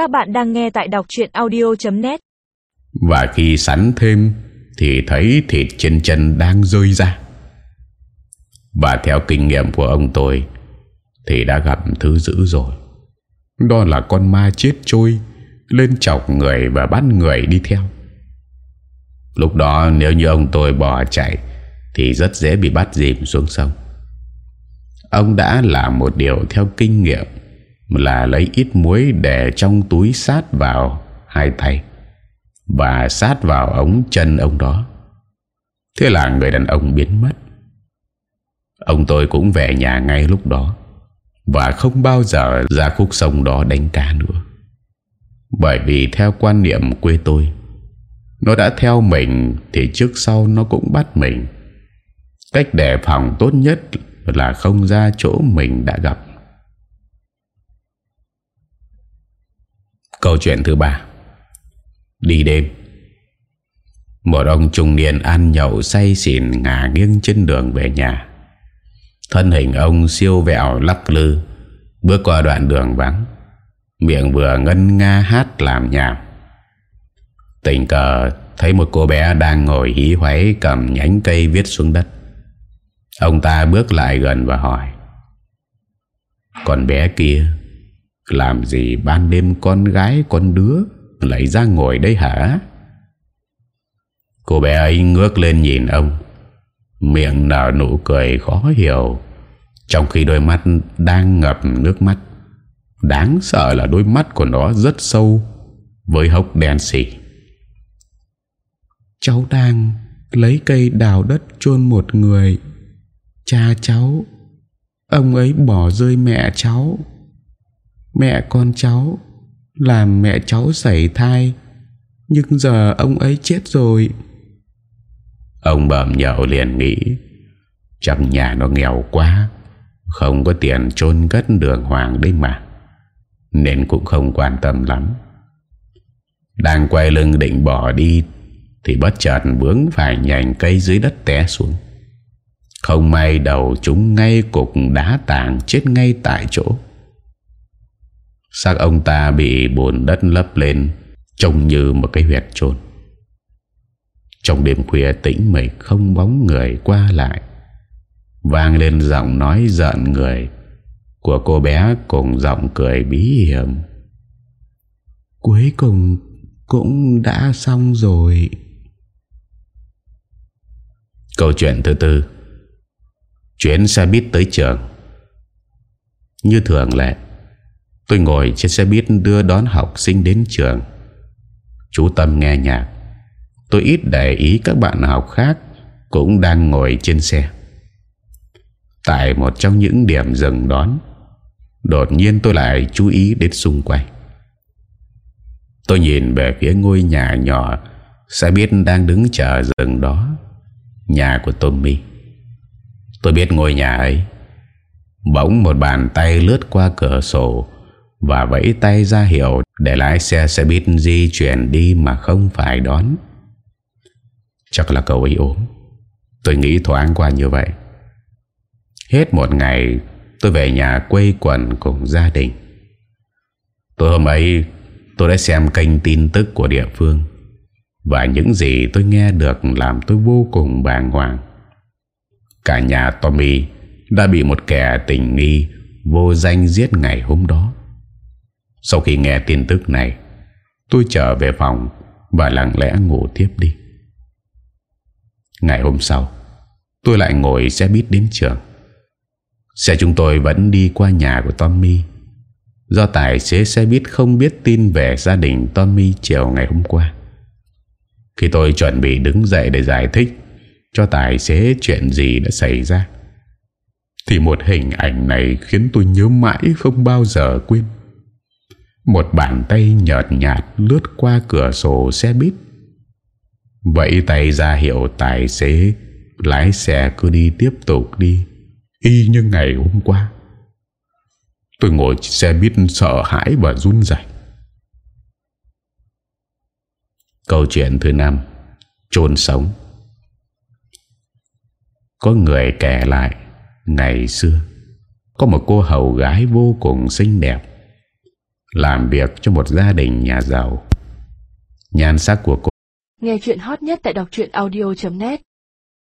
Các bạn đang nghe tại đọc chuyện audio.net Và khi sắn thêm, Thì thấy thịt trên chân đang rơi ra. Và theo kinh nghiệm của ông tôi, Thì đã gặp thứ dữ rồi. Đó là con ma chết trôi, Lên chọc người và bắt người đi theo. Lúc đó, nếu như ông tôi bỏ chạy, Thì rất dễ bị bắt dìm xuống sông. Ông đã làm một điều theo kinh nghiệm. Là lấy ít muối để trong túi sát vào hai tay Và sát vào ống chân ông đó. Thế là người đàn ông biến mất. Ông tôi cũng về nhà ngay lúc đó Và không bao giờ ra khúc sông đó đánh cá nữa. Bởi vì theo quan niệm quê tôi, Nó đã theo mình Thì trước sau nó cũng bắt mình. Cách đề phòng tốt nhất Là không ra chỗ mình đã gặp. Câu chuyện thứ ba. Đi đêm, Một ông trung niên ăn nhậu say xỉn ngả nghiêng trên đường về nhà. Thân hình ông siêu vẹo lắc lư, Bước qua đoạn đường vắng, Miệng vừa ngân nga hát làm nhảm. Tình cờ, thấy một cô bé đang ngồi hí hoáy cầm nhánh cây viết xuống đất. Ông ta bước lại gần và hỏi, Con bé kia làm gì ban đêm con gái, con đứa Lại ra ngồi đây hả? Cô bé ấy ngước lên nhìn ông. Miệng nở nụ cười khó hiểu, Trong khi đôi mắt đang ngập nước mắt. Đáng sợ là đôi mắt của nó rất sâu, Với hốc đen xỉ Cháu đang lấy cây đào đất chôn một người. Cha cháu, Ông ấy bỏ rơi mẹ cháu. Mẹ con cháu Làm mẹ cháu sảy thai, Nhưng giờ ông ấy chết rồi. Ông bẩm nhậu liền nghĩ, Trong nhà nó nghèo quá, Không có tiền chôn cất đường hoàng đấy mà, Nên cũng không quan tâm lắm. Đang quay lưng định bỏ đi, Thì bất chợt vướng phải nhành cây dưới đất té xuống. Không may đầu chúng ngay cục đá tảng chết ngay tại chỗ. Xác ông ta bị bùn đất lấp lên Trông như một cái huyệt chôn Trong đêm khuya tĩnh mịch không bóng người qua lại. Vang lên giọng nói giận người Của cô bé cùng giọng cười bí hiểm. Cuối cùng cũng đã xong rồi. Câu chuyện thứ tư. Chuyến xe buýt tới trường. Như thường lệ Tôi ngồi trên xe buýt đưa đón học sinh đến trường. Chú Tâm nghe nhạc. Tôi ít để ý các bạn học khác Cũng đang ngồi trên xe. Tại một trong những điểm dừng đón, Đột nhiên tôi lại chú ý đến xung quanh. Tôi nhìn về phía ngôi nhà nhỏ, Xe biết đang đứng chờ dừng đó, Nhà của Tommy. Tôi biết ngôi nhà ấy, Bỗng một bàn tay lướt qua cửa sổ và vẫy tay ra hiệu Để lái xe xe buýt di chuyển đi Mà không phải đón. Chắc là cậu ấy ốm. Tôi nghĩ thoáng qua như vậy. Hết một ngày, Tôi về nhà quây quần cùng gia đình. Tối hôm ấy, Tôi đã xem kênh tin tức của địa phương. Và những gì tôi nghe được Làm tôi vô cùng bàng hoàng. Cả nhà Tommy Đã bị một kẻ tình nghi Vô danh giết ngày hôm đó. Sau khi nghe tin tức này, Tôi trở về phòng Và lặng lẽ ngủ tiếp đi. Ngày hôm sau, Tôi lại ngồi xe buýt đến trường. Xe chúng tôi vẫn đi qua nhà của Tommy. Do tài xế xe buýt không biết tin về gia đình Tommy chiều ngày hôm qua. Khi tôi chuẩn bị đứng dậy để giải thích Cho tài xế chuyện gì đã xảy ra, Thì một hình ảnh này khiến tôi nhớ mãi không bao giờ quên. Một bàn tay nhợt nhạt lướt qua cửa sổ xe buýt. Vậy tay ra hiệu tài xế, Lái xe cứ đi tiếp tục đi. Y như ngày hôm qua. Tôi ngồi xe buýt sợ hãi và run rẩy. Câu chuyện thứ năm, chôn sống. Có người kể lại, Ngày xưa, Có một cô hầu gái vô cùng xinh đẹp. Làm việc cho một gia đình nhà giàu. Nhan sắc của cô Nghe chuyện hot nhất tại đọc audio.net